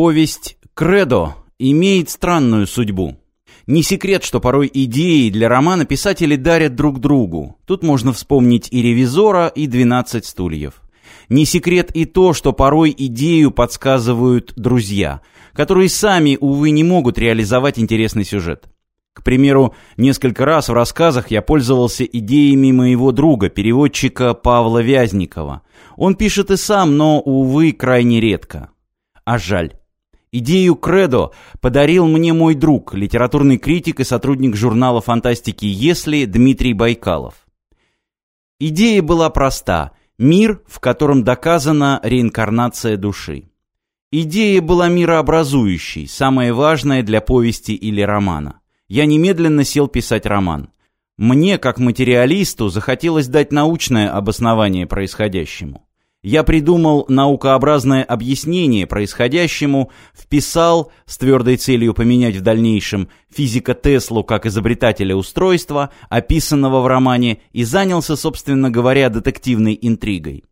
Повесть «Кредо» имеет странную судьбу. Не секрет, что порой идеи для романа писатели дарят друг другу. Тут можно вспомнить и «Ревизора», и «12 стульев». Не секрет и то, что порой идею подсказывают друзья, которые сами, увы, не могут реализовать интересный сюжет. К примеру, несколько раз в рассказах я пользовался идеями моего друга, переводчика Павла Вязникова. Он пишет и сам, но, увы, крайне редко. А жаль. Идею «Кредо» подарил мне мой друг, литературный критик и сотрудник журнала фантастики «Если» Дмитрий Байкалов. Идея была проста – мир, в котором доказана реинкарнация души. Идея была мирообразующей, самое важное для повести или романа. Я немедленно сел писать роман. Мне, как материалисту, захотелось дать научное обоснование происходящему. Я придумал наукообразное объяснение происходящему, вписал с твердой целью поменять в дальнейшем физика Теслу как изобретателя устройства, описанного в романе, и занялся, собственно говоря, детективной интригой.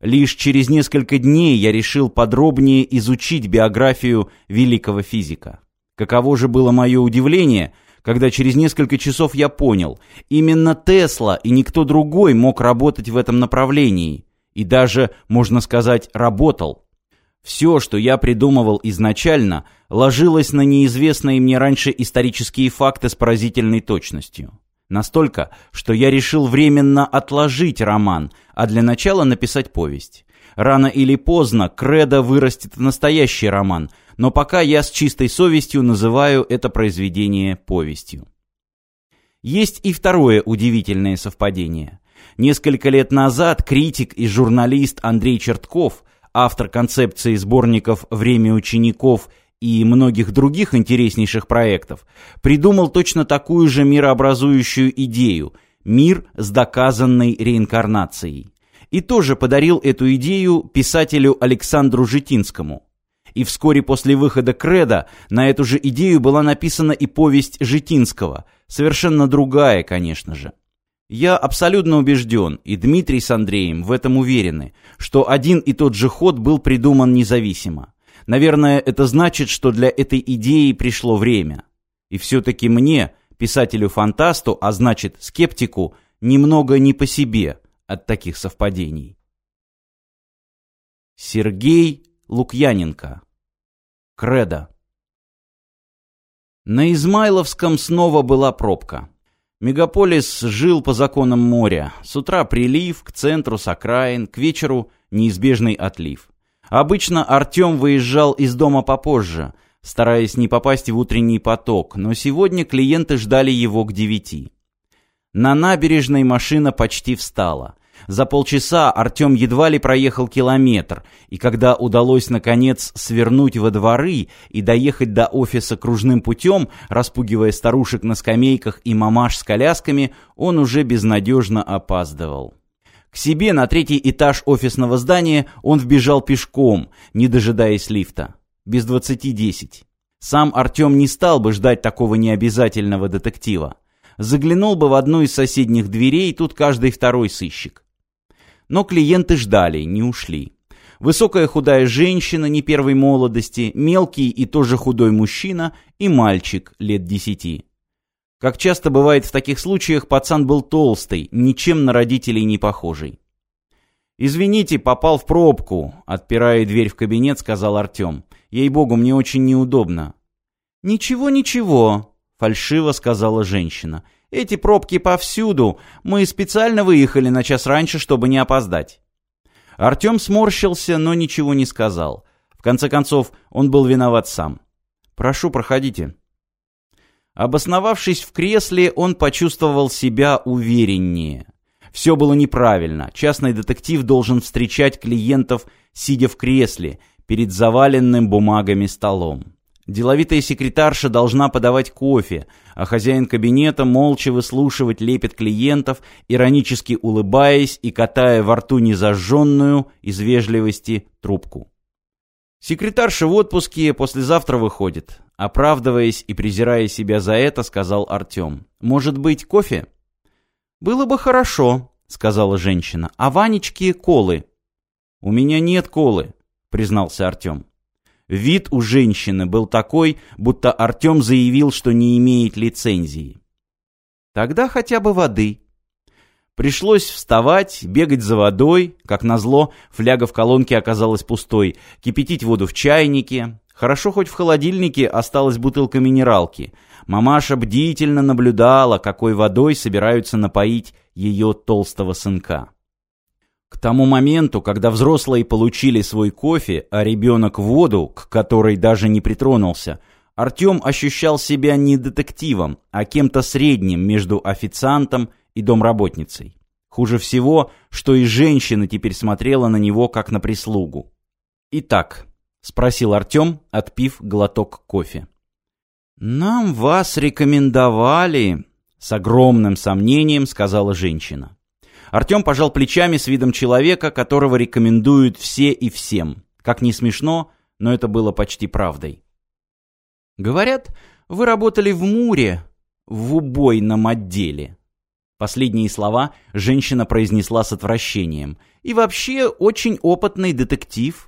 Лишь через несколько дней я решил подробнее изучить биографию великого физика. Каково же было мое удивление – когда через несколько часов я понял, именно Тесла и никто другой мог работать в этом направлении – и даже, можно сказать, работал. Все, что я придумывал изначально, ложилось на неизвестные мне раньше исторические факты с поразительной точностью. Настолько, что я решил временно отложить роман, а для начала написать повесть. Рано или поздно кредо вырастет в настоящий роман, но пока я с чистой совестью называю это произведение повестью. Есть и второе удивительное совпадение. Несколько лет назад критик и журналист Андрей Чертков, автор концепции сборников «Время учеников» и многих других интереснейших проектов, придумал точно такую же мирообразующую идею – мир с доказанной реинкарнацией. И тоже подарил эту идею писателю Александру Житинскому. И вскоре после выхода креда на эту же идею была написана и повесть Житинского, совершенно другая, конечно же. Я абсолютно убежден, и Дмитрий с Андреем в этом уверены, что один и тот же ход был придуман независимо. Наверное, это значит, что для этой идеи пришло время. И все-таки мне, писателю-фантасту, а значит скептику, немного не по себе от таких совпадений. Сергей Лукьяненко. Кредо. На Измайловском снова была пробка. Мегаполис жил по законам моря. С утра прилив, к центру с окраин, к вечеру неизбежный отлив. Обычно Артем выезжал из дома попозже, стараясь не попасть в утренний поток, но сегодня клиенты ждали его к девяти. На набережной машина почти встала – за полчаса Артем едва ли проехал километр, и когда удалось, наконец, свернуть во дворы и доехать до офиса кружным путем, распугивая старушек на скамейках и мамаш с колясками, он уже безнадежно опаздывал. К себе на третий этаж офисного здания он вбежал пешком, не дожидаясь лифта. Без двадцати десять. Сам Артем не стал бы ждать такого необязательного детектива. Заглянул бы в одну из соседних дверей, тут каждый второй сыщик. Но клиенты ждали, не ушли. Высокая худая женщина не первой молодости, мелкий и тоже худой мужчина и мальчик лет десяти. Как часто бывает в таких случаях, пацан был толстый, ничем на родителей не похожий. «Извините, попал в пробку», — отпирая дверь в кабинет, сказал Артем. «Ей-богу, мне очень неудобно». «Ничего, ничего», — фальшиво сказала женщина. Эти пробки повсюду. Мы специально выехали на час раньше, чтобы не опоздать. Артем сморщился, но ничего не сказал. В конце концов, он был виноват сам. «Прошу, проходите». Обосновавшись в кресле, он почувствовал себя увереннее. Все было неправильно. Частный детектив должен встречать клиентов, сидя в кресле, перед заваленным бумагами столом. Деловитая секретарша должна подавать кофе, а хозяин кабинета молча выслушивать лепет клиентов, иронически улыбаясь и катая во рту незажженную из вежливости трубку. Секретарша в отпуске послезавтра выходит. Оправдываясь и презирая себя за это, сказал Артем. «Может быть, кофе?» «Было бы хорошо», — сказала женщина. «А Ванечке колы». «У меня нет колы», — признался Артем. Вид у женщины был такой, будто Артем заявил, что не имеет лицензии. Тогда хотя бы воды. Пришлось вставать, бегать за водой. Как назло, фляга в колонке оказалась пустой. Кипятить воду в чайнике. Хорошо хоть в холодильнике осталась бутылка минералки. Мамаша бдительно наблюдала, какой водой собираются напоить ее толстого сынка. К тому моменту, когда взрослые получили свой кофе, а ребенок воду, к которой даже не притронулся, Артем ощущал себя не детективом, а кем-то средним между официантом и домработницей. Хуже всего, что и женщина теперь смотрела на него, как на прислугу. «Итак», — спросил Артем, отпив глоток кофе. «Нам вас рекомендовали», — с огромным сомнением сказала женщина. Артем пожал плечами с видом человека, которого рекомендуют все и всем. Как не смешно, но это было почти правдой. «Говорят, вы работали в Муре, в убойном отделе». Последние слова женщина произнесла с отвращением. «И вообще очень опытный детектив,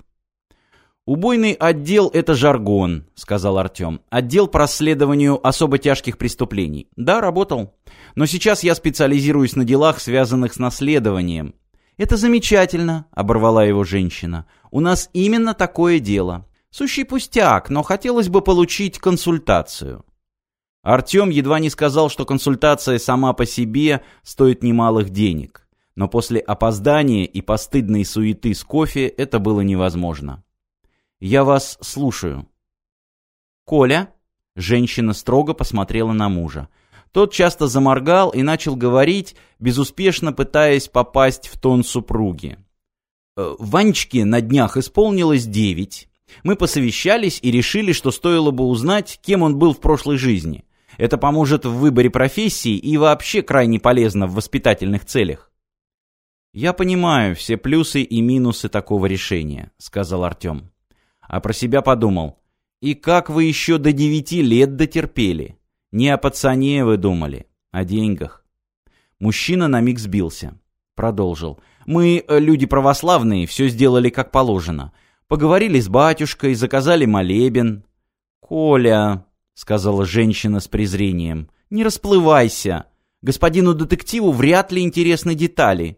«Убойный отдел — это жаргон», — сказал Артем. «Отдел по расследованию особо тяжких преступлений». «Да, работал. Но сейчас я специализируюсь на делах, связанных с наследованием». «Это замечательно», — оборвала его женщина. «У нас именно такое дело. Сущий пустяк, но хотелось бы получить консультацию». Артем едва не сказал, что консультация сама по себе стоит немалых денег. Но после опоздания и постыдной суеты с кофе это было невозможно. Я вас слушаю. Коля, женщина строго посмотрела на мужа. Тот часто заморгал и начал говорить, безуспешно пытаясь попасть в тон супруги. «Э, Ванечке на днях исполнилось девять. Мы посовещались и решили, что стоило бы узнать, кем он был в прошлой жизни. Это поможет в выборе профессии и вообще крайне полезно в воспитательных целях. «Я понимаю все плюсы и минусы такого решения», — сказал Артем а про себя подумал. И как вы еще до девяти лет дотерпели? Не о пацане вы думали, о деньгах. Мужчина на миг сбился. Продолжил. Мы, э, люди православные, все сделали как положено. Поговорили с батюшкой, заказали молебен. «Коля», — сказала женщина с презрением, — «не расплывайся. Господину детективу вряд ли интересны детали».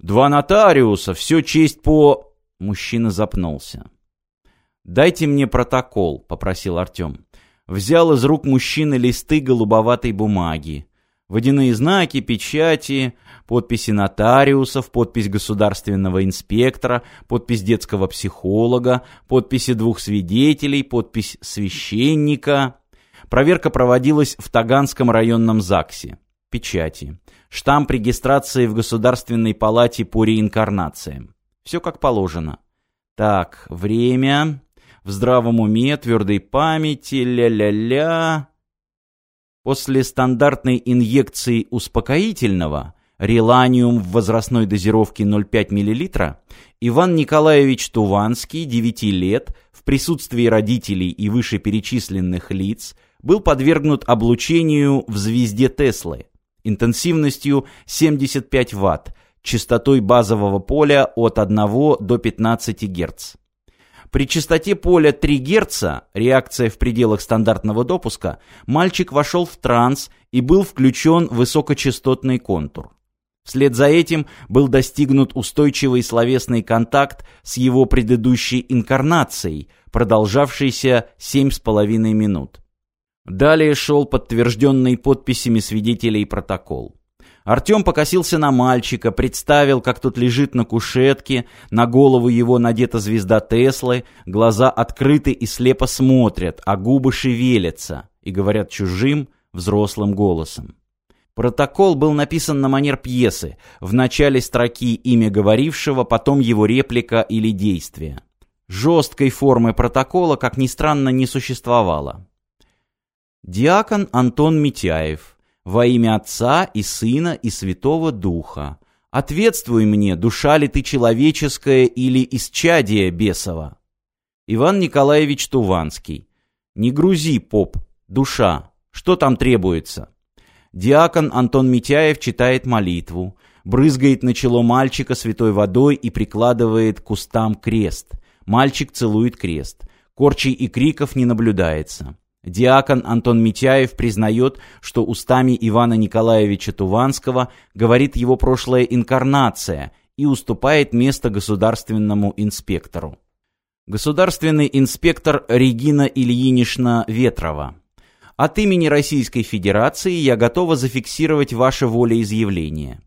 «Два нотариуса, все честь по...» Мужчина запнулся. «Дайте мне протокол», — попросил Артем. Взял из рук мужчины листы голубоватой бумаги. Водяные знаки, печати, подписи нотариусов, подпись государственного инспектора, подпись детского психолога, подписи двух свидетелей, подпись священника. Проверка проводилась в Таганском районном ЗАГСе. Печати. Штамп регистрации в Государственной палате по реинкарнациям. Все как положено. Так, время в здравом уме, твердой памяти, ля-ля-ля. После стандартной инъекции успокоительного реланиум в возрастной дозировке 0,5 мл Иван Николаевич Туванский, 9 лет, в присутствии родителей и вышеперечисленных лиц был подвергнут облучению в звезде Теслы интенсивностью 75 Вт, частотой базового поля от 1 до 15 Гц. При частоте поля 3 Гц, реакция в пределах стандартного допуска, мальчик вошел в транс и был включен высокочастотный контур. Вслед за этим был достигнут устойчивый словесный контакт с его предыдущей инкарнацией, продолжавшийся 7,5 минут. Далее шел подтвержденный подписями свидетелей протокол. Артем покосился на мальчика, представил, как тот лежит на кушетке, на голову его надета звезда Теслы, глаза открыты и слепо смотрят, а губы шевелятся и говорят чужим, взрослым голосом. Протокол был написан на манер пьесы, в начале строки имя говорившего, потом его реплика или действие. Жесткой формы протокола, как ни странно, не существовало. Диакон Антон Митяев во имя Отца и Сына и Святого Духа. Ответствуй мне, душа ли ты человеческая или исчадие бесова? Иван Николаевич Туванский. Не грузи, поп, душа, что там требуется? Диакон Антон Митяев читает молитву, брызгает на чело мальчика святой водой и прикладывает к кустам крест. Мальчик целует крест. Корчей и криков не наблюдается. Диакон Антон Митяев признает, что устами Ивана Николаевича Туванского говорит его прошлая инкарнация и уступает место государственному инспектору. Государственный инспектор Регина Ильинична Ветрова. От имени Российской Федерации я готова зафиксировать ваше волеизъявление.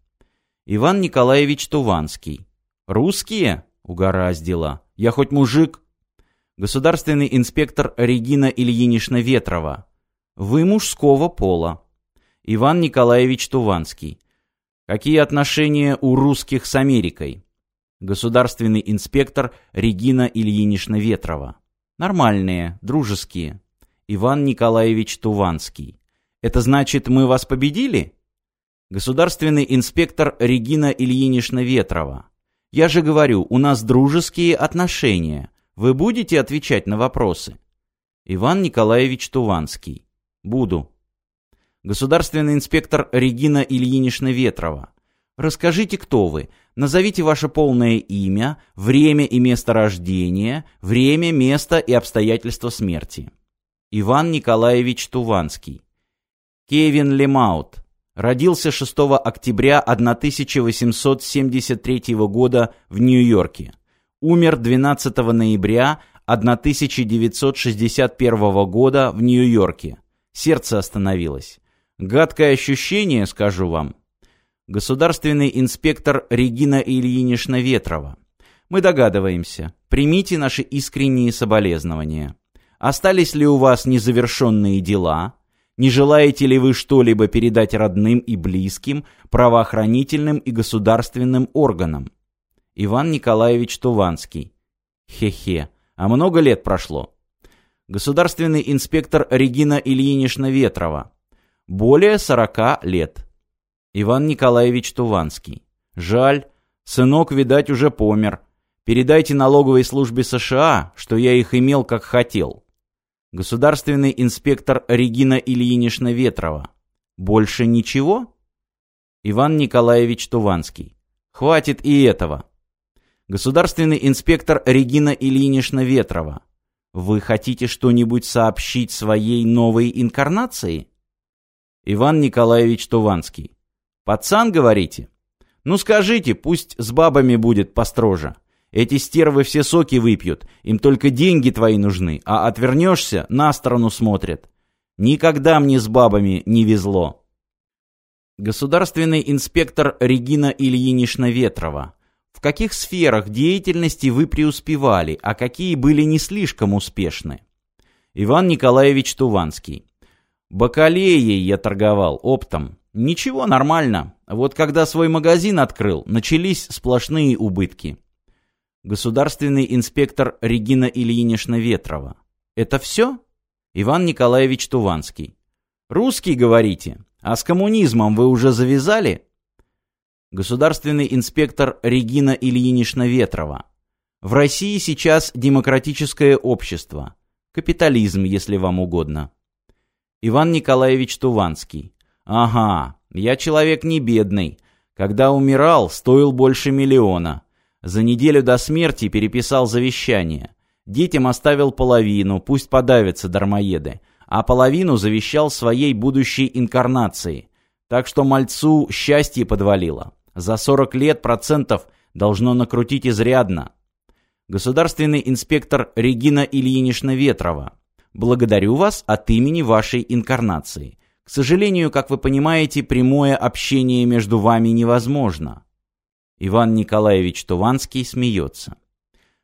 Иван Николаевич Туванский. Русские? Угораздило. Я хоть мужик, государственный инспектор Регина Ильинична Ветрова. Вы мужского пола. Иван Николаевич Туванский. Какие отношения у русских с Америкой? Государственный инспектор Регина Ильинична Ветрова. Нормальные, дружеские. Иван Николаевич Туванский. Это значит, мы вас победили? Государственный инспектор Регина Ильинична Ветрова. Я же говорю, у нас дружеские отношения. Вы будете отвечать на вопросы? Иван Николаевич Туванский. Буду. Государственный инспектор Регина Ильинична Ветрова. Расскажите, кто вы. Назовите ваше полное имя, время и место рождения, время, место и обстоятельства смерти. Иван Николаевич Туванский. Кевин Лемаут. Родился 6 октября 1873 года в Нью-Йорке умер 12 ноября 1961 года в Нью-Йорке. Сердце остановилось. Гадкое ощущение, скажу вам. Государственный инспектор Регина Ильинична Ветрова. Мы догадываемся. Примите наши искренние соболезнования. Остались ли у вас незавершенные дела? Не желаете ли вы что-либо передать родным и близким, правоохранительным и государственным органам? Иван Николаевич Туванский. Хе-хе, а много лет прошло. Государственный инспектор Регина Ильинична Ветрова. Более 40 лет. Иван Николаевич Туванский. Жаль, сынок, видать, уже помер. Передайте налоговой службе США, что я их имел, как хотел. Государственный инспектор Регина Ильинична Ветрова. Больше ничего? Иван Николаевич Туванский. Хватит и этого. Государственный инспектор Регина Ильинична Ветрова. Вы хотите что-нибудь сообщить своей новой инкарнации? Иван Николаевич Туванский. Пацан, говорите? Ну скажите, пусть с бабами будет построже. Эти стервы все соки выпьют, им только деньги твои нужны, а отвернешься, на сторону смотрят. Никогда мне с бабами не везло. Государственный инспектор Регина Ильинична Ветрова каких сферах деятельности вы преуспевали, а какие были не слишком успешны? Иван Николаевич Туванский. Бакалеей я торговал, оптом. Ничего, нормально. Вот когда свой магазин открыл, начались сплошные убытки. Государственный инспектор Регина Ильинична Ветрова. Это все? Иван Николаевич Туванский. Русский, говорите? А с коммунизмом вы уже завязали? государственный инспектор Регина Ильинична Ветрова. В России сейчас демократическое общество. Капитализм, если вам угодно. Иван Николаевич Туванский. Ага, я человек не бедный. Когда умирал, стоил больше миллиона. За неделю до смерти переписал завещание. Детям оставил половину, пусть подавятся дармоеды. А половину завещал своей будущей инкарнации. Так что мальцу счастье подвалило за 40 лет процентов должно накрутить изрядно. Государственный инспектор Регина Ильинична Ветрова. Благодарю вас от имени вашей инкарнации. К сожалению, как вы понимаете, прямое общение между вами невозможно. Иван Николаевич Туванский смеется.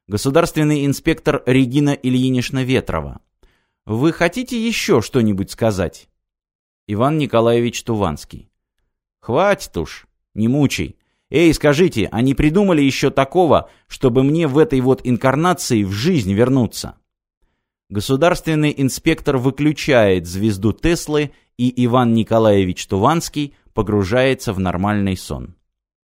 Государственный инспектор Регина Ильинична Ветрова. Вы хотите еще что-нибудь сказать? Иван Николаевич Туванский. Хватит уж. Не мучай. Эй, скажите, а они придумали еще такого, чтобы мне в этой вот инкарнации в жизнь вернуться? Государственный инспектор выключает звезду Теслы, и Иван Николаевич Туванский погружается в нормальный сон.